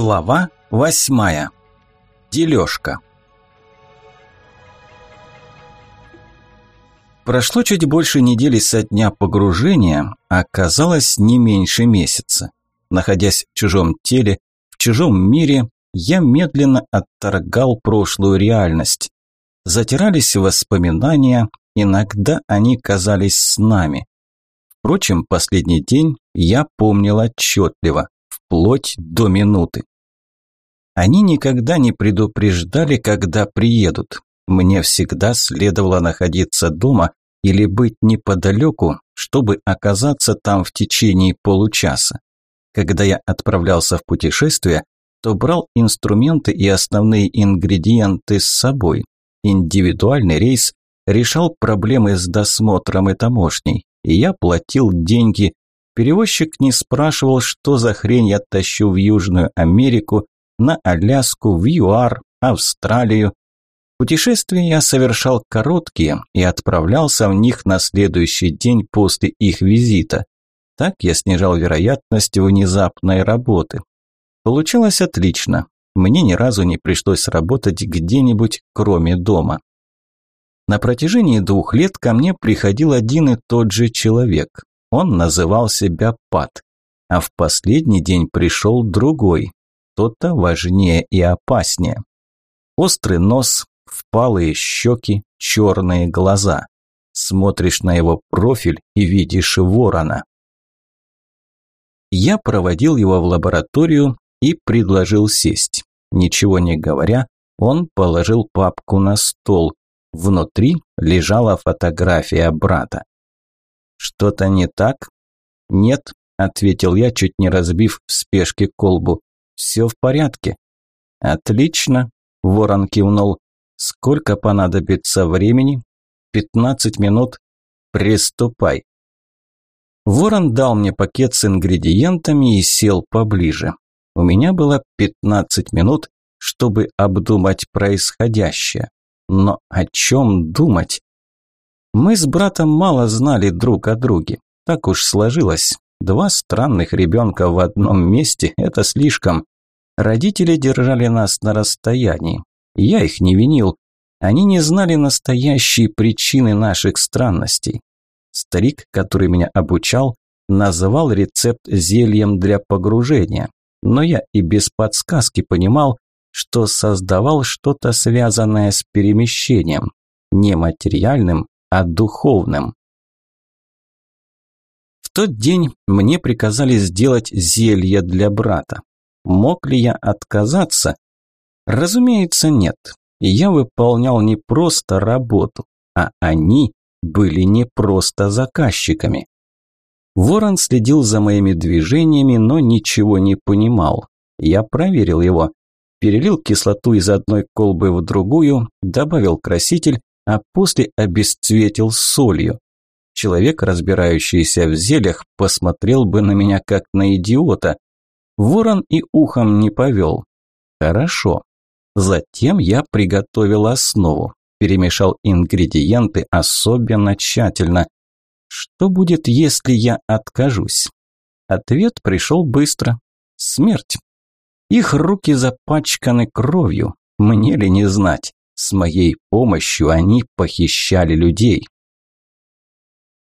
Глава восьмая. Дележка. Прошло чуть больше недели со дня погружения, а оказалось не меньше месяца. Находясь в чужом теле, в чужом мире, я медленно отторгал прошлую реальность. Затирались воспоминания, иногда они казались с нами. Впрочем, последний день я помнил отчетливо, вплоть до минуты. Они никогда не предупреждали, когда приедут. Мне всегда следовало находиться дома или быть неподалеку, чтобы оказаться там в течение получаса. Когда я отправлялся в путешествие, то брал инструменты и основные ингредиенты с собой. Индивидуальный рейс решал проблемы с досмотром и таможней, и я платил деньги. Перевозчик не спрашивал, что за хрень я тащу в Южную Америку, на Аляску, в ЮАР, Австралию. Путешествия я совершал короткие и отправлялся в них на следующий день после их визита. Так я снижал вероятность внезапной работы. Получилось отлично. Мне ни разу не пришлось работать где-нибудь, кроме дома. На протяжении двух лет ко мне приходил один и тот же человек. Он называл себя Пат. А в последний день пришел другой, кто-то важнее и опаснее. Острый нос, впалые щеки, черные глаза. Смотришь на его профиль и видишь ворона. Я проводил его в лабораторию и предложил сесть. Ничего не говоря, он положил папку на стол. Внутри лежала фотография брата. «Что-то не так?» «Нет», – ответил я, чуть не разбив в спешке колбу. «Все в порядке». «Отлично», – ворон кивнул. Сколько понадобится времени? Пятнадцать минут. Приступай. Ворон дал мне пакет с ингредиентами и сел поближе. У меня было пятнадцать минут, чтобы обдумать происходящее. Но о чем думать? Мы с братом мало знали друг о друге. Так уж сложилось. Два странных ребенка в одном месте – это слишком. Родители держали нас на расстоянии. Я их не винил. Они не знали настоящей причины наших странностей. Старик, который меня обучал, называл рецепт зельем для погружения, но я и без подсказки понимал, что создавал что-то связанное с перемещением, не материальным, а духовным. В тот день мне приказали сделать зелье для брата. Мог ли я отказаться? Разумеется, нет. Я выполнял не просто работу, а они были не просто заказчиками. Ворон следил за моими движениями, но ничего не понимал. Я проверил его. Перелил кислоту из одной колбы в другую, добавил краситель, а после обесцветил солью. Человек, разбирающийся в зельях, посмотрел бы на меня как на идиота. Ворон и ухом не повел. Хорошо, Затем я приготовил основу, перемешал ингредиенты особенно тщательно. Что будет, если я откажусь? Ответ пришел быстро. Смерть. Их руки запачканы кровью. Мне ли не знать? С моей помощью они похищали людей.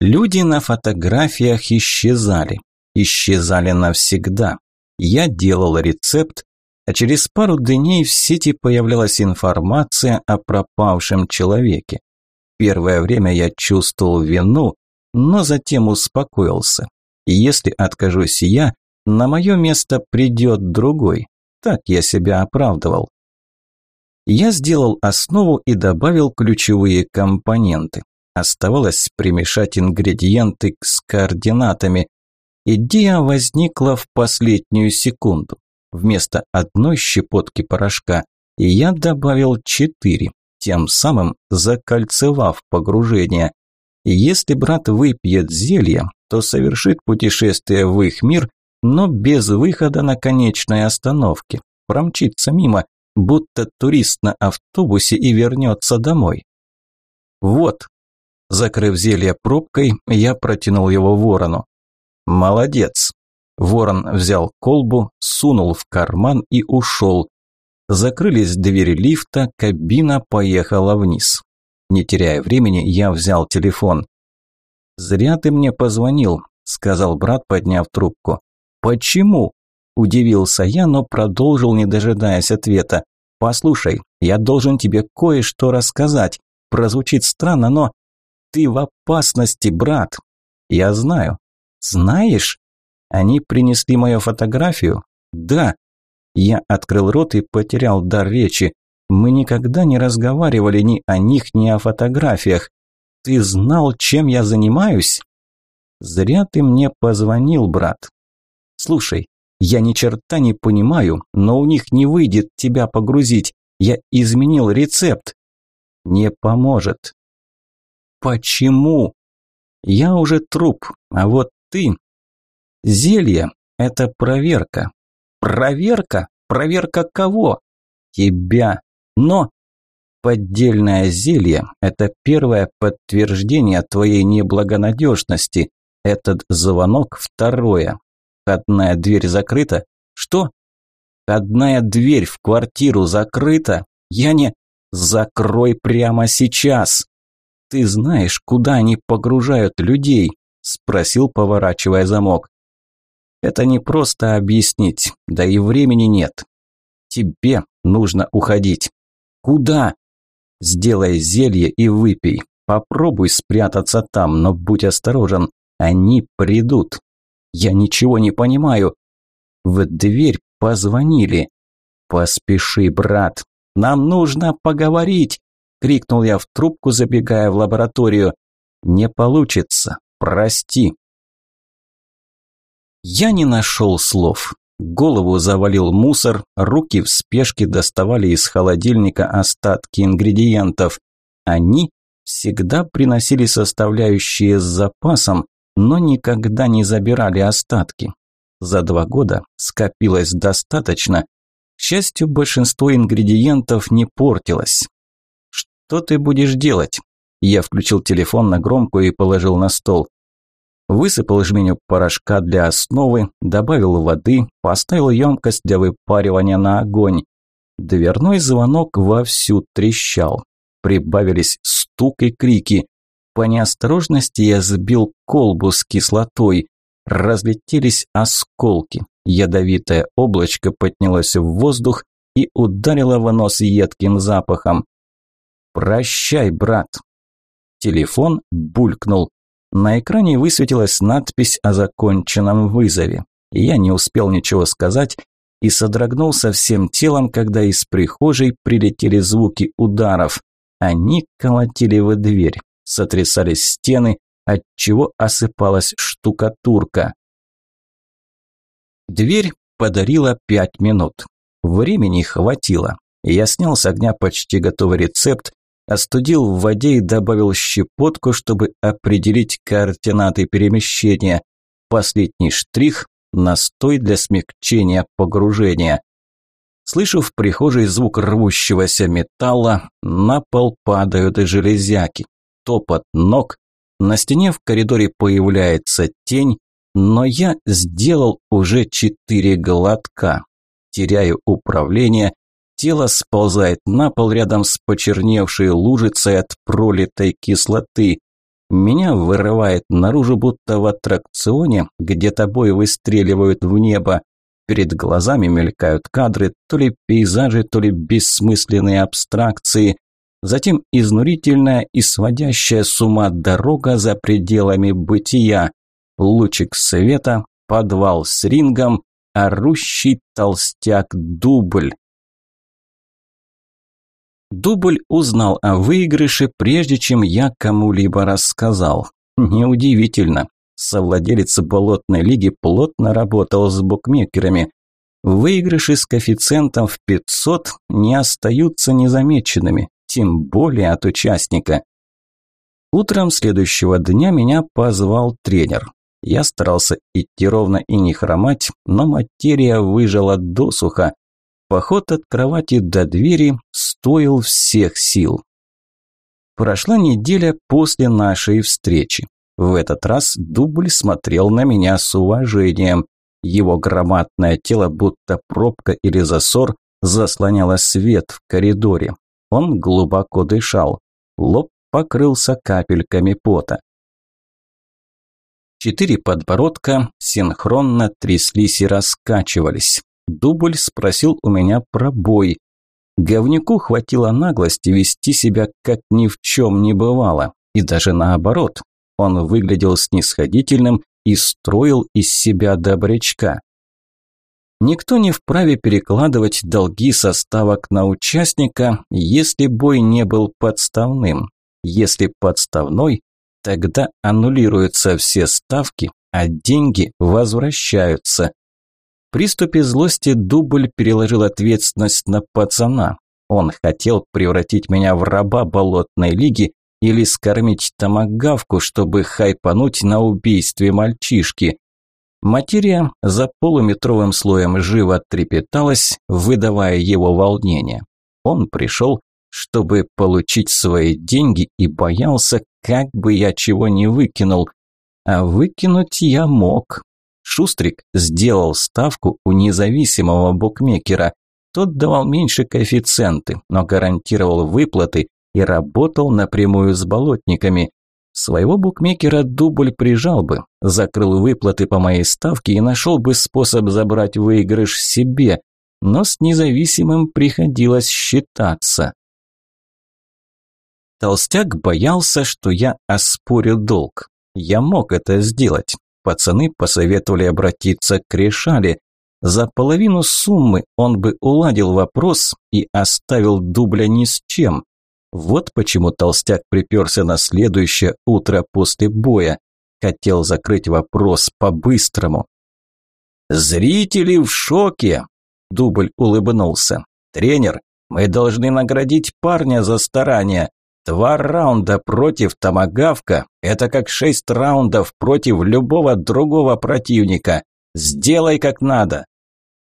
Люди на фотографиях исчезали. Исчезали навсегда. Я делал рецепт, а через пару дней в сети появлялась информация о пропавшем человеке. Первое время я чувствовал вину, но затем успокоился. И если откажусь я, на мое место придет другой. Так я себя оправдывал. Я сделал основу и добавил ключевые компоненты. Оставалось примешать ингредиенты с координатами. Идея возникла в последнюю секунду. Вместо одной щепотки порошка я добавил четыре, тем самым закольцевав погружение. Если брат выпьет зелье, то совершит путешествие в их мир, но без выхода на конечной остановке. Промчится мимо, будто турист на автобусе и вернется домой. Вот. Закрыв зелье пробкой, я протянул его ворону. Молодец. Ворон взял колбу, сунул в карман и ушел. Закрылись двери лифта, кабина поехала вниз. Не теряя времени, я взял телефон. «Зря ты мне позвонил», – сказал брат, подняв трубку. «Почему?» – удивился я, но продолжил, не дожидаясь ответа. «Послушай, я должен тебе кое-что рассказать. Прозвучит странно, но ты в опасности, брат. Я знаю. Знаешь? Они принесли мою фотографию? Да. Я открыл рот и потерял дар речи. Мы никогда не разговаривали ни о них, ни о фотографиях. Ты знал, чем я занимаюсь? Зря ты мне позвонил, брат. Слушай, я ни черта не понимаю, но у них не выйдет тебя погрузить. Я изменил рецепт. Не поможет. Почему? Я уже труп, а вот ты... Зелье – это проверка. Проверка? Проверка кого? Тебя. Но поддельное зелье – это первое подтверждение твоей неблагонадежности. Этот звонок – второе. Входная дверь закрыта. Что? Входная дверь в квартиру закрыта? Я не... Закрой прямо сейчас. Ты знаешь, куда они погружают людей? Спросил, поворачивая замок. Это не просто объяснить, да и времени нет. Тебе нужно уходить. Куда? Сделай зелье и выпей. Попробуй спрятаться там, но будь осторожен. Они придут. Я ничего не понимаю. В дверь позвонили. Поспеши, брат. Нам нужно поговорить, крикнул я в трубку, забегая в лабораторию. Не получится. Прости. Я не нашел слов. Голову завалил мусор, руки в спешке доставали из холодильника остатки ингредиентов. Они всегда приносили составляющие с запасом, но никогда не забирали остатки. За два года скопилось достаточно. К счастью, большинство ингредиентов не портилось. «Что ты будешь делать?» Я включил телефон на громкую и положил на стол. Высыпал жменю порошка для основы, добавил воды, поставил емкость для выпаривания на огонь. Дверной звонок вовсю трещал. Прибавились стук и крики. По неосторожности я сбил колбу с кислотой. Разлетелись осколки. Ядовитое облачко поднялось в воздух и ударило в нос едким запахом. «Прощай, брат!» Телефон булькнул. На экране высветилась надпись о законченном вызове. Я не успел ничего сказать и содрогнулся всем телом, когда из прихожей прилетели звуки ударов. Они колотили в дверь, сотрясались стены, отчего осыпалась штукатурка. Дверь подарила пять минут. Времени хватило. Я снял с огня почти готовый рецепт, остудил в воде и добавил щепотку, чтобы определить координаты перемещения. Последний штрих – настой для смягчения погружения. Слышу в прихожей звук рвущегося металла, на пол падают железяки, топот ног, на стене в коридоре появляется тень, но я сделал уже четыре глотка. Теряю управление Тело сползает на пол рядом с почерневшей лужицей от пролитой кислоты. Меня вырывает наружу, будто в аттракционе, где тобой выстреливают в небо. Перед глазами мелькают кадры, то ли пейзажи, то ли бессмысленные абстракции. Затем изнурительная и сводящая с ума дорога за пределами бытия. Лучик света, подвал с рингом, орущий толстяк-дубль. Дубль узнал о выигрыше, прежде чем я кому-либо рассказал. Неудивительно. Совладелец болотной лиги плотно работал с букмекерами. Выигрыши с коэффициентом в 500 не остаются незамеченными, тем более от участника. Утром следующего дня меня позвал тренер. Я старался идти ровно и не хромать, но материя выжила досуха. Поход от кровати до двери стоил всех сил. Прошла неделя после нашей встречи. В этот раз дубль смотрел на меня с уважением. Его громадное тело, будто пробка или засор, заслоняло свет в коридоре. Он глубоко дышал. Лоб покрылся капельками пота. Четыре подбородка синхронно тряслись и раскачивались. Дубль спросил у меня про бой. Говнюку хватило наглости вести себя, как ни в чем не бывало. И даже наоборот. Он выглядел снисходительным и строил из себя добрячка. Никто не вправе перекладывать долги со ставок на участника, если бой не был подставным. Если подставной, тогда аннулируются все ставки, а деньги возвращаются. Приступе злости Дубль переложил ответственность на пацана. Он хотел превратить меня в раба болотной лиги или скормить томагавку, чтобы хайпануть на убийстве мальчишки. Материя за полуметровым слоем живо трепеталась, выдавая его волнение. Он пришел, чтобы получить свои деньги и боялся, как бы я чего не выкинул. А выкинуть я мог. Шустрик сделал ставку у независимого букмекера. Тот давал меньше коэффициенты, но гарантировал выплаты и работал напрямую с болотниками. Своего букмекера дубль прижал бы, закрыл выплаты по моей ставке и нашел бы способ забрать выигрыш себе, но с независимым приходилось считаться. Толстяк боялся, что я оспорю долг. Я мог это сделать. Пацаны посоветовали обратиться к Решале. За половину суммы он бы уладил вопрос и оставил дубля ни с чем. Вот почему толстяк приперся на следующее утро после боя. Хотел закрыть вопрос по-быстрому. «Зрители в шоке!» – Дубль улыбнулся. «Тренер, мы должны наградить парня за старание. Два раунда против Томагавка – это как шесть раундов против любого другого противника. Сделай как надо!»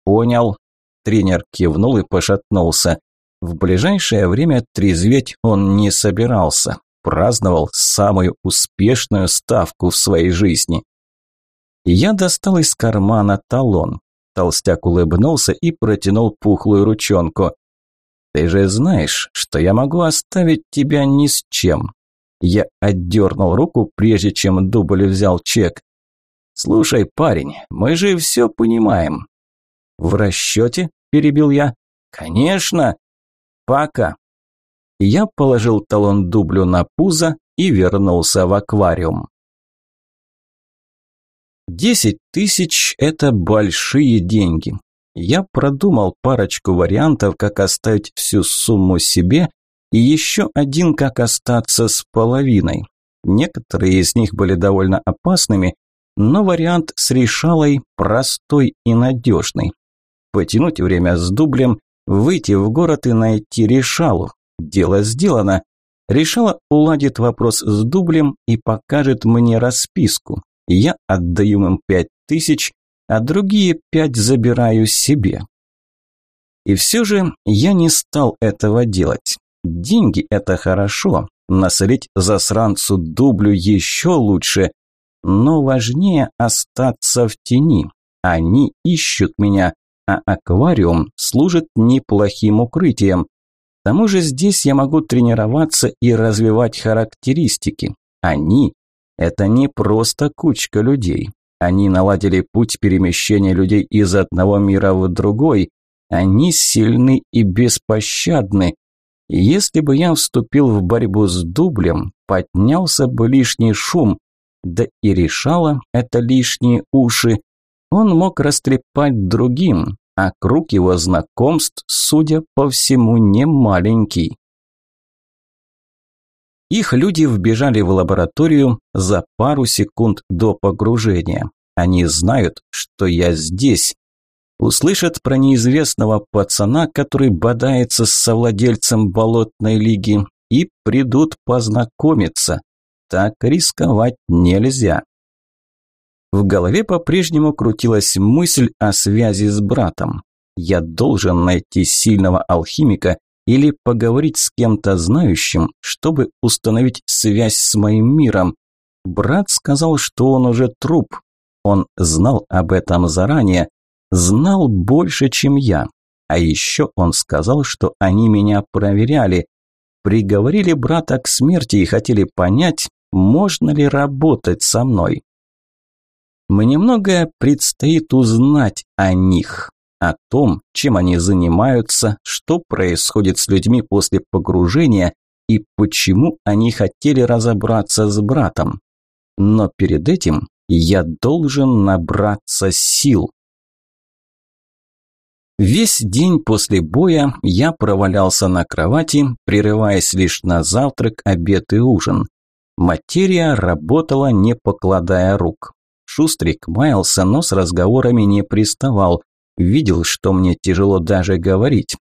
«Понял». Тренер кивнул и пошатнулся. В ближайшее время трезветь он не собирался, праздновал самую успешную ставку в своей жизни. Я достал из кармана талон. Толстяк улыбнулся и протянул пухлую ручонку. «Ты же знаешь, что я могу оставить тебя ни с чем». Я отдернул руку, прежде чем дубль взял чек. «Слушай, парень, мы же все понимаем». «В расчете?» – перебил я. «Конечно!» Пока. Я положил талон дублю на пузо и вернулся в аквариум. Десять тысяч – это большие деньги. Я продумал парочку вариантов, как оставить всю сумму себе, и еще один, как остаться с половиной. Некоторые из них были довольно опасными, но вариант с решалой простой и надежный. Потянуть время с дублем Выйти в город и найти Решалу. Дело сделано. Решала уладит вопрос с дублем и покажет мне расписку. Я отдаю им пять тысяч, а другие пять забираю себе. И все же я не стал этого делать. Деньги – это хорошо, насолить засранцу дублю еще лучше, но важнее остаться в тени. Они ищут меня, а аквариум служит неплохим укрытием. К тому же здесь я могу тренироваться и развивать характеристики. Они – это не просто кучка людей. Они наладили путь перемещения людей из одного мира в другой. Они сильны и беспощадны. Если бы я вступил в борьбу с дублем, поднялся бы лишний шум, да и решало это лишние уши, он мог растрепать другим, а круг его знакомств, судя по всему, не маленький. Их люди вбежали в лабораторию за пару секунд до погружения. Они знают, что я здесь. Услышат про неизвестного пацана, который бодается с совладельцем болотной лиги, и придут познакомиться. Так рисковать нельзя. В голове по-прежнему крутилась мысль о связи с братом. Я должен найти сильного алхимика или поговорить с кем-то знающим, чтобы установить связь с моим миром. Брат сказал, что он уже труп. Он знал об этом заранее, знал больше, чем я. А еще он сказал, что они меня проверяли, приговорили брата к смерти и хотели понять, можно ли работать со мной. Мне многое предстоит узнать о них, о том, чем они занимаются, что происходит с людьми после погружения и почему они хотели разобраться с братом. Но перед этим я должен набраться сил. Весь день после боя я провалялся на кровати, прерываясь лишь на завтрак, обед и ужин. Материя работала, не покладая рук. Шустрик маялся, но с разговорами не приставал. Видел, что мне тяжело даже говорить.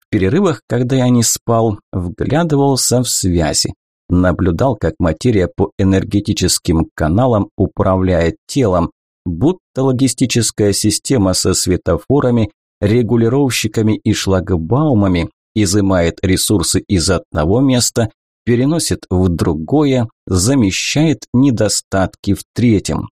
В перерывах, когда я не спал, вглядывался в связи. Наблюдал, как материя по энергетическим каналам управляет телом, будто логистическая система со светофорами, регулировщиками и шлагбаумами изымает ресурсы из одного места, переносит в другое, замещает недостатки в третьем.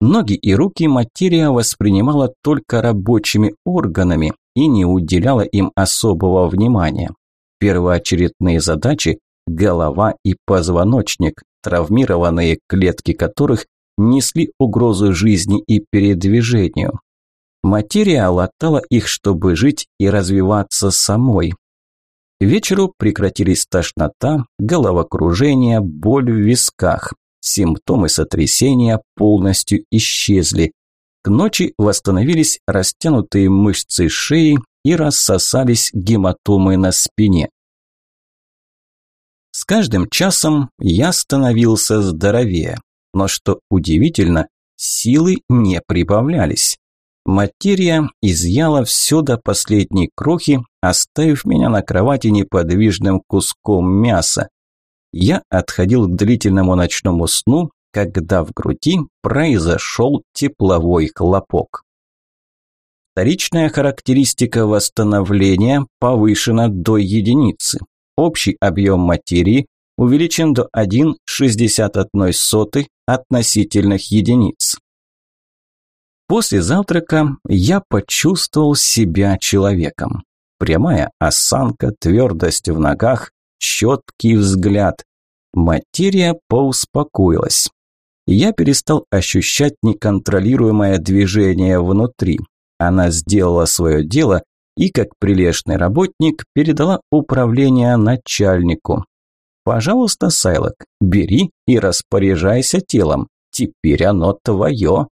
Ноги и руки материя воспринимала только рабочими органами и не уделяла им особого внимания. Первоочередные задачи – голова и позвоночник, травмированные клетки которых несли угрозу жизни и передвижению. Материя латала их, чтобы жить и развиваться самой. Вечеру прекратились тошнота, головокружение, боль в висках. Симптомы сотрясения полностью исчезли. К ночи восстановились растянутые мышцы шеи и рассосались гематомы на спине. С каждым часом я становился здоровее, но что удивительно, силы не прибавлялись. Материя изъяла все до последней крохи, оставив меня на кровати неподвижным куском мяса. Я отходил к длительному ночному сну, когда в груди произошел тепловой хлопок. Вторичная характеристика восстановления повышена до единицы. Общий объем материи увеличен до 1,61 относительных единиц. После завтрака я почувствовал себя человеком. Прямая осанка, твердость в ногах, четкий взгляд. Материя поуспокоилась. Я перестал ощущать неконтролируемое движение внутри. Она сделала свое дело и, как прилежный работник, передала управление начальнику. «Пожалуйста, Сайлок, бери и распоряжайся телом. Теперь оно твое».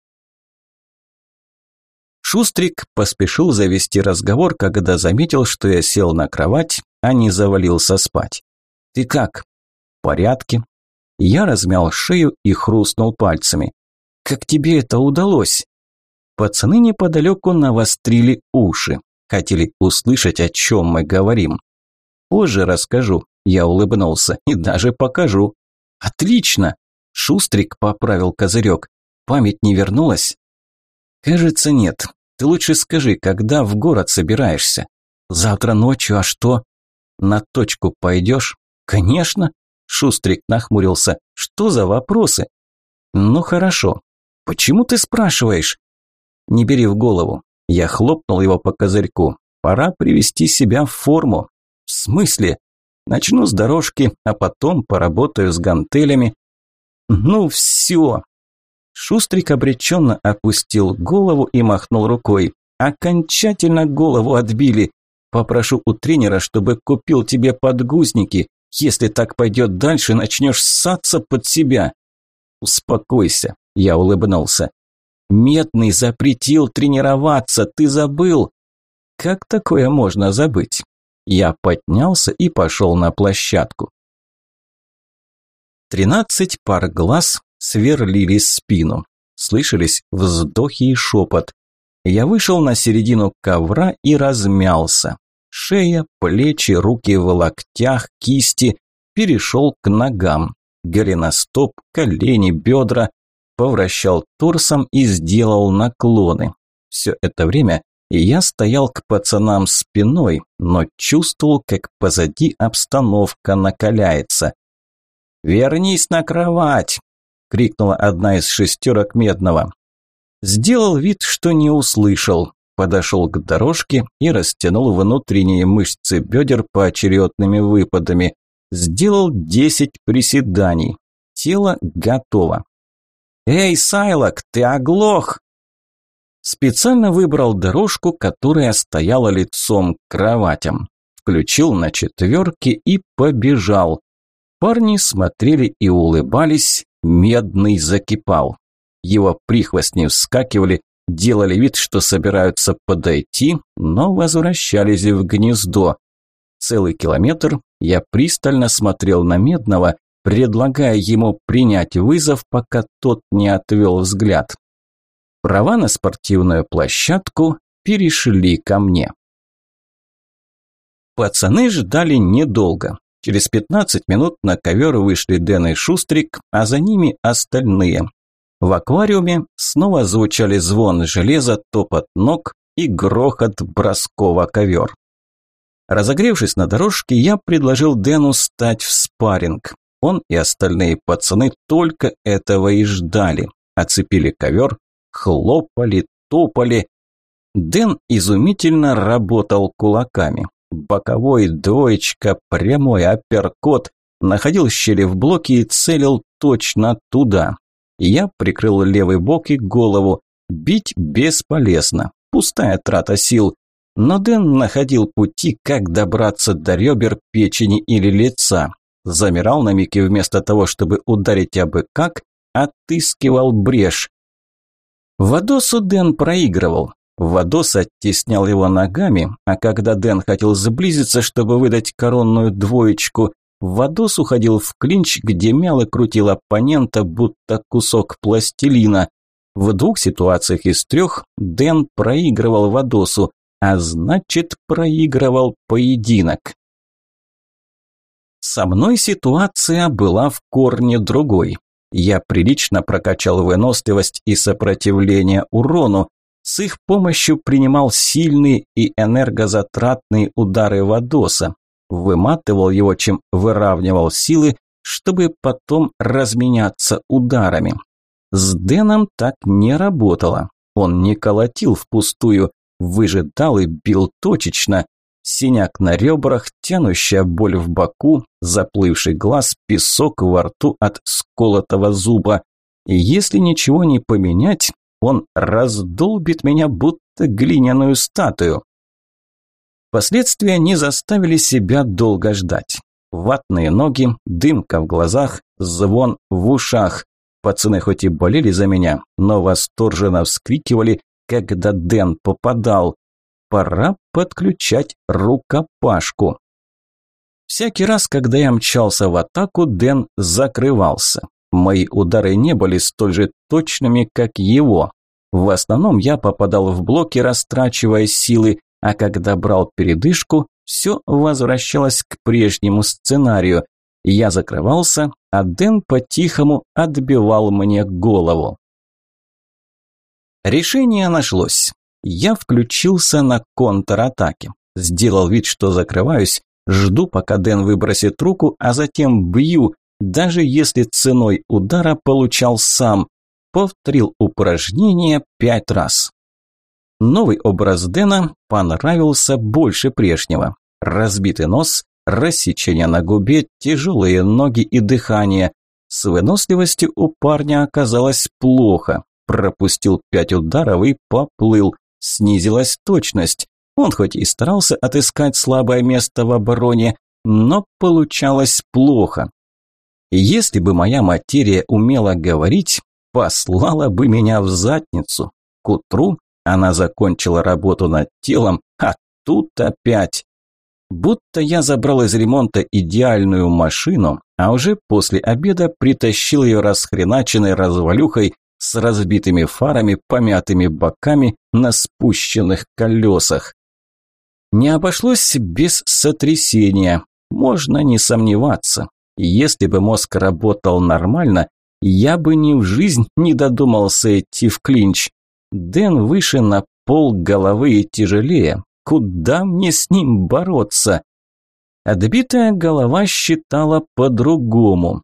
Шустрик поспешил завести разговор, когда заметил, что я сел на кровать, а не завалился спать. «Ты как?» «В порядке». Я размял шею и хрустнул пальцами. «Как тебе это удалось?» Пацаны неподалеку навострили уши. Хотели услышать, о чем мы говорим. «Позже расскажу», – я улыбнулся, – «и даже покажу». «Отлично!» – Шустрик поправил козырек. «Память не вернулась?» «Кажется, нет. Ты лучше скажи, когда в город собираешься? Завтра ночью, а что? На точку пойдешь? Конечно. Шустрик нахмурился. Что за вопросы? Ну хорошо. Почему ты спрашиваешь? Не бери в голову. Я хлопнул его по козырьку. Пора привести себя в форму. В смысле? Начну с дорожки, а потом поработаю с гантелями. Ну все, Шустрик обреченно опустил голову и махнул рукой. «Окончательно голову отбили. Попрошу у тренера, чтобы купил тебе подгузники. Если так пойдет дальше, начнешь ссаться под себя». «Успокойся», – я улыбнулся. «Медный запретил тренироваться, ты забыл?» «Как такое можно забыть?» Я поднялся и пошел на площадку. Тринадцать пар глаз сверлили спину. Слышались вздохи и шепот. Я вышел на середину ковра и размялся. Шея, плечи, руки в локтях, кисти. Перешел к ногам. Голеностоп, колени, бедра. Повращал торсом и сделал наклоны. Все это время я стоял к пацанам спиной, но чувствовал, как позади обстановка накаляется. «Вернись на кровать!» крикнула одна из шестерок Медного. Сделал вид, что не услышал, подошел к дорожке и растянул внутренние мышцы бедер поочередными выпадами. Сделал 10 приседаний. Тело готово. «Эй, Сайлок, ты оглох!» Специально выбрал дорожку, которая стояла лицом к кроватям. Включил на четверке и побежал. Парни смотрели и улыбались, медный закипал. Его прихвостни вскакивали, делали вид, что собираются подойти, но возвращались в гнездо. Целый километр я пристально смотрел на Медного, предлагая ему принять вызов, пока тот не отвел взгляд. Права на спортивную площадку перешли ко мне. Пацаны ждали недолго. Через 15 минут на ковер вышли Дэн и Шустрик, а за ними остальные. В аквариуме снова звучали звон железа, топот ног и грохот броскова ковер. Разогревшись на дорожке, я предложил Дэну стать в спарринг. Он и остальные пацаны только этого и ждали. Оцепили ковер, хлопали, топали. Дэн изумительно работал кулаками. Боковой, двоечка, прямой апперкот. Находил щели в блоке и целил точно туда. Я прикрыл левый бок и голову. Бить бесполезно. Пустая трата сил. Но Дэн находил пути, как добраться до ребер, печени или лица. Замирал на миг и вместо того, чтобы ударить абы как, отыскивал брешь. Вадосу Дэн проигрывал. Вадос оттеснял его ногами, а когда Дэн хотел сблизиться, чтобы выдать коронную двоечку, Вадос уходил в клинч, где мял и крутил оппонента, будто кусок пластилина. В двух ситуациях из трех Дэн проигрывал Вадосу, а значит проигрывал поединок. Со мной ситуация была в корне другой. Я прилично прокачал выносливость и сопротивление урону, с их помощью принимал сильные и энергозатратные удары Вадоса, выматывал его, чем выравнивал силы, чтобы потом разменяться ударами. С Дэном так не работало. Он не колотил впустую, выжидал и бил точечно. Синяк на ребрах, тянущая боль в боку, заплывший глаз, песок во рту от сколотого зуба. И если ничего не поменять, он раздолбит меня, будто глиняную статую. Последствия не заставили себя долго ждать. Ватные ноги, дымка в глазах, звон в ушах. Пацаны хоть и болели за меня, но восторженно вскрикивали, когда Дэн попадал. Пора подключать рукопашку. Всякий раз, когда я мчался в атаку, Дэн закрывался. Мои удары не были столь же точными, как его. В основном я попадал в блоки, растрачивая силы, а когда брал передышку, все возвращалось к прежнему сценарию. Я закрывался, а Дэн по-тихому отбивал мне голову. Решение нашлось. Я включился на контратаке. Сделал вид, что закрываюсь, жду, пока Дэн выбросит руку, а затем бью, даже если ценой удара получал сам. Повторил упражнение пять раз. Новый образ Дэна понравился больше прежнего. Разбитый нос, рассечение на губе, тяжелые ноги и дыхание. С выносливостью у парня оказалось плохо. Пропустил пять ударов и поплыл. Снизилась точность. Он хоть и старался отыскать слабое место в обороне, но получалось плохо. Если бы моя материя умела говорить, послала бы меня в задницу. К утру она закончила работу над телом, а тут опять. Будто я забрал из ремонта идеальную машину, а уже после обеда притащил ее расхреначенной развалюхой с разбитыми фарами, помятыми боками на спущенных колесах. Не обошлось без сотрясения, можно не сомневаться. Если бы мозг работал нормально, я бы ни в жизнь не додумался идти в клинч. Дэн выше на пол головы и тяжелее. Куда мне с ним бороться? Отбитая голова считала по-другому.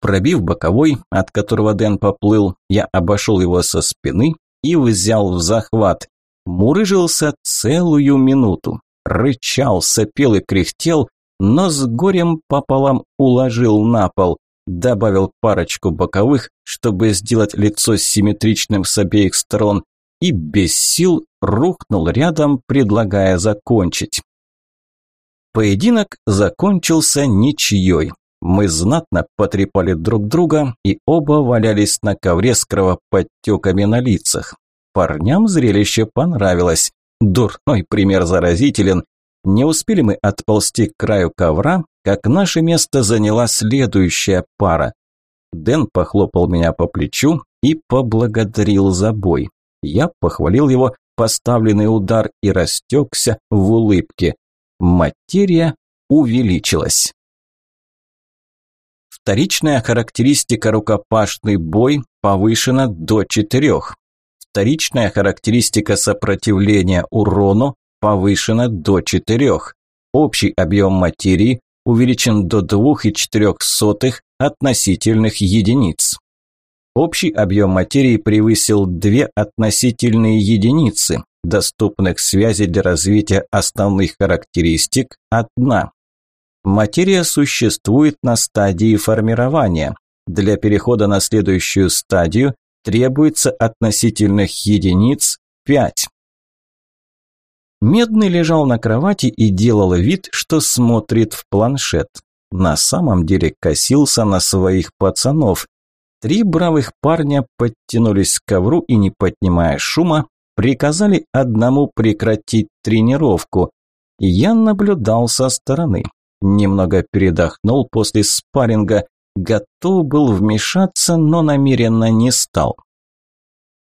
Пробив боковой, от которого Дэн поплыл, я обошел его со спины и взял в захват. Мурыжился целую минуту. Рычал, сопел и кряхтел, но с горем пополам уложил на пол. Добавил парочку боковых, чтобы сделать лицо симметричным с обеих сторон, и без сил рухнул рядом, предлагая закончить. Поединок закончился ничьей. Мы знатно потрепали друг друга и оба валялись на ковре с кровоподтеками на лицах. Парням зрелище понравилось. Дурной пример заразителен. Не успели мы отползти к краю ковра, как наше место заняла следующая пара. Дэн похлопал меня по плечу и поблагодарил за бой. Я похвалил его поставленный удар и растекся в улыбке. Материя увеличилась. Вторичная характеристика рукопашный бой повышена до 4. Вторичная характеристика сопротивления урону повышена до 4. Общий объем материи увеличен до 2,04 относительных единиц. Общий объем материи превысил две относительные единицы, доступных связей для развития основных характеристик – одна. Материя существует на стадии формирования. Для перехода на следующую стадию требуется относительных единиц 5. Медный лежал на кровати и делал вид, что смотрит в планшет. На самом деле косился на своих пацанов. Три бравых парня подтянулись к ковру и, не поднимая шума, приказали одному прекратить тренировку. Я наблюдал со стороны. Немного передохнул после спарринга, готов был вмешаться, но намеренно не стал.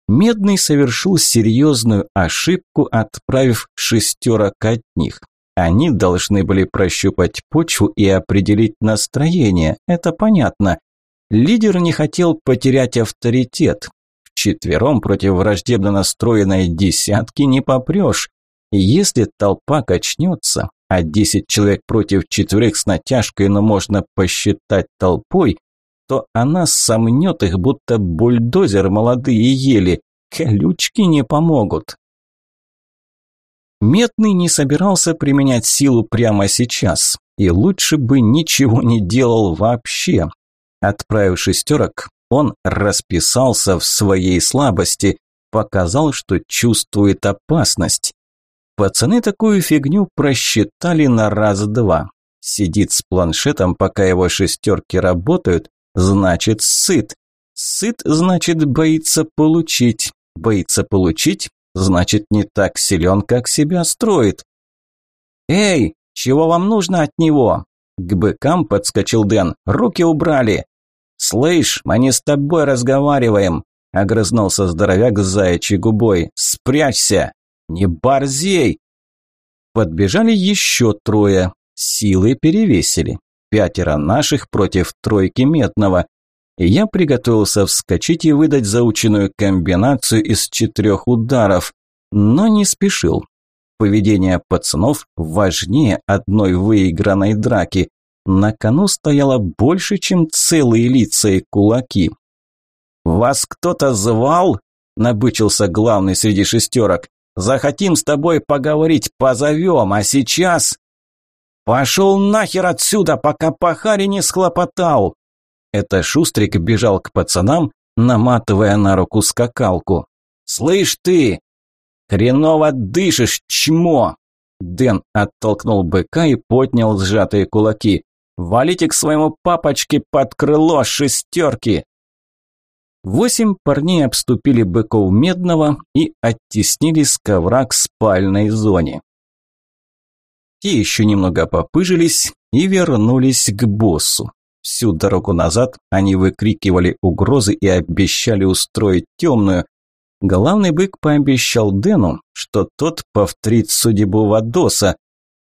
Медный совершил серьезную ошибку, отправив шестерок от них. Они должны были прощупать почву и определить настроение, это понятно. Лидер не хотел потерять авторитет. Вчетвером против враждебно настроенной десятки не попрешь. Если толпа качнется, а 10 человек против четверых с натяжкой, но можно посчитать толпой, то она сомнет их, будто бульдозер молодые ели. Колючки не помогут. Метный не собирался применять силу прямо сейчас, и лучше бы ничего не делал вообще. Отправив шестерок, он расписался в своей слабости, показал, что чувствует опасность. Пацаны такую фигню просчитали на раз-два. Сидит с планшетом, пока его шестерки работают, значит сыт. Сыт, значит боится получить. Боится получить, значит не так силен, как себя строит. «Эй, чего вам нужно от него?» К быкам подскочил Дэн. «Руки убрали!» «Слышь, мы не с тобой разговариваем!» Огрызнулся здоровяк с заячьей губой. «Спрячься!» «Не борзей!» Подбежали еще трое. Силы перевесили. Пятеро наших против тройки медного. Я приготовился вскочить и выдать заученную комбинацию из четырех ударов, но не спешил. Поведение пацанов важнее одной выигранной драки. На кону стояло больше, чем целые лица и кулаки. «Вас кто-то звал?» – набычился главный среди шестерок. Захотим с тобой поговорить, позовем, а сейчас...» «Пошел нахер отсюда, пока пахари не схлопотал!» Это Шустрик бежал к пацанам, наматывая на руку скакалку. «Слышь ты! Хреново дышишь, чмо!» Дэн оттолкнул быка и поднял сжатые кулаки. «Валите к своему папочке под крыло шестерки!» Восемь парней обступили быков Медного и оттеснили с ковра к спальной зоне. Те еще немного попыжились и вернулись к боссу. Всю дорогу назад они выкрикивали угрозы и обещали устроить темную. Главный бык пообещал Дэну, что тот повторит судьбу Вадоса.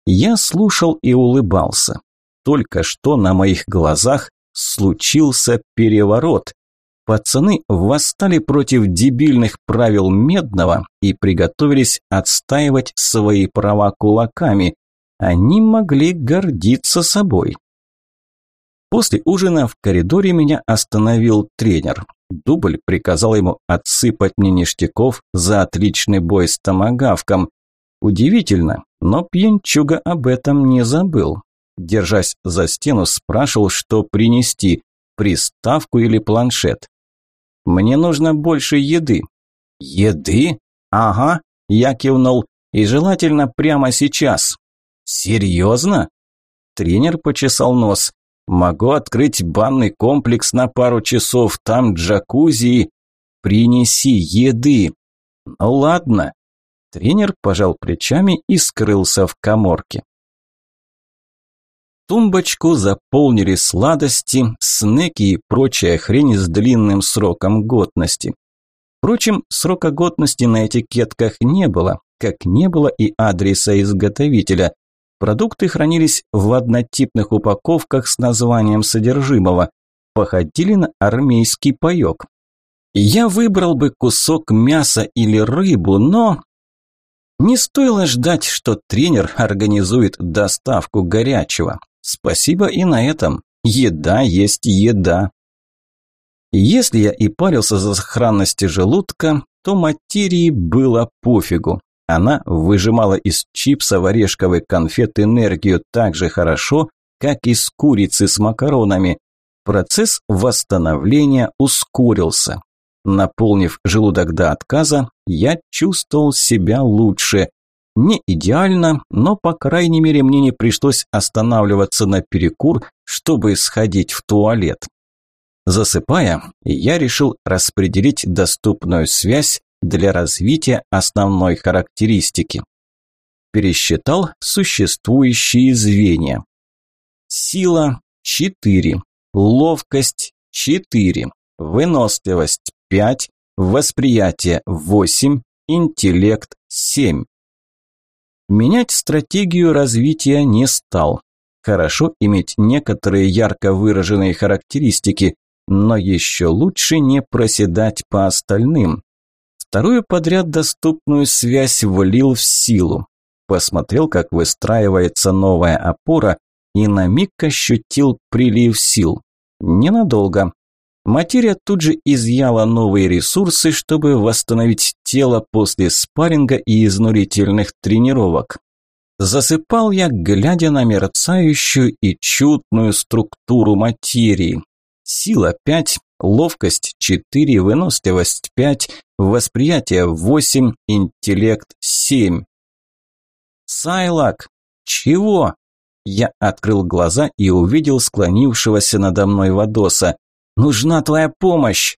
Я слушал и улыбался. Только что на моих глазах случился переворот. Пацаны восстали против дебильных правил Медного и приготовились отстаивать свои права кулаками. Они могли гордиться собой. После ужина в коридоре меня остановил тренер. Дубль приказал ему отсыпать мне ништяков за отличный бой с томагавком. Удивительно, но пьянчуга об этом не забыл. Держась за стену, спрашивал, что принести – приставку или планшет. «Мне нужно больше еды». «Еды? Ага», – я кивнул. «И желательно прямо сейчас». «Серьезно?» Тренер почесал нос. Могу открыть банный комплекс на пару часов, там джакузи. Принеси еды. Ну ладно. Тренер пожал плечами и скрылся в коморке. Тумбочку заполнили сладости, снеки и прочая хрень с длинным сроком годности. Впрочем, срока годности на этикетках не было, как не было и адреса изготовителя. Продукты хранились в однотипных упаковках с названием содержимого, походили на армейский паёк. Я выбрал бы кусок мяса или рыбу, но не стоило ждать, что тренер организует доставку горячего. Спасибо и на этом. Еда есть еда. Если я и парился за сохранность желудка, то материи было пофигу. Она выжимала из чипсов орешковый конфет энергию так же хорошо, как из курицы с макаронами. Процесс восстановления ускорился. Наполнив желудок до отказа, я чувствовал себя лучше. Не идеально, но по крайней мере мне не пришлось останавливаться на перекур, чтобы сходить в туалет. Засыпая, я решил распределить доступную связь для развития основной характеристики. Пересчитал существующие звенья. Сила – 4, ловкость – 4, выносливость – 5, восприятие – 8, интеллект – 7. Менять стратегию развития не стал. Хорошо иметь некоторые ярко выраженные характеристики, но еще лучше не проседать по остальным. Вторую подряд доступную связь влил в силу. Посмотрел, как выстраивается новая опора, и на миг ощутил прилив сил. Ненадолго. Материя тут же изъяла новые ресурсы, чтобы восстановить тело после спарринга и изнурительных тренировок. Засыпал я, глядя на мерцающую и чудную структуру материи. Сила 5, ловкость 4, выносливость 5, восприятие 8, интеллект 7. Сайлак, чего? Я открыл глаза и увидел склонившегося надо мной Вадоса. Нужна твоя помощь.